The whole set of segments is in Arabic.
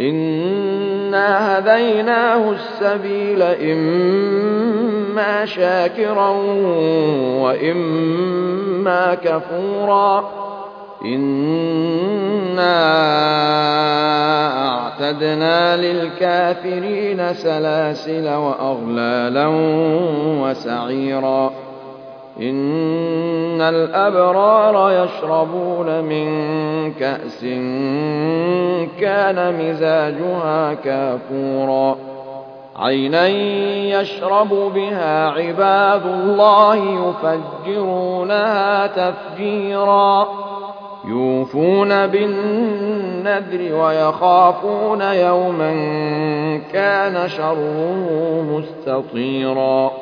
إنا هديناه السبيل إما شاكرا وإما كفورا إنا أعتدنا للكافرين سلاسل وأغلالا وسعيرا إن الأبرار يشربون من كأس كان مزاجها كافورا. عينا يشرب بها عباد الله يفجرونها تفجيرا. يوفون بالنذر ويخافون يوما كان شره مستطيرا.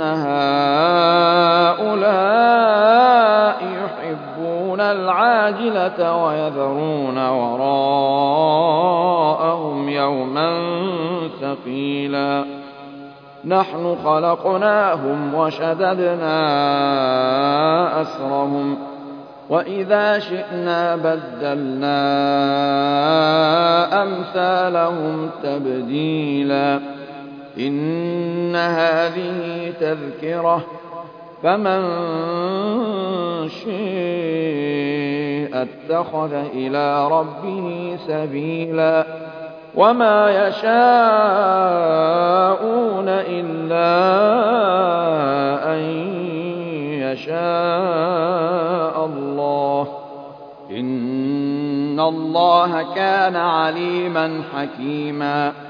هؤلاء يحبون العاجلة ويذرون وراءهم يوما ثقيلا نحن خلقناهم وشددنا أسرهم وإذا شئنا بدلنا أمثالهم تبديلا إن هذه تذكرة فمن شيء اتخذ إلى ربه سبيلا وما يشاءون إلا أن يشاء الله. إن الله كان عليما حكيما.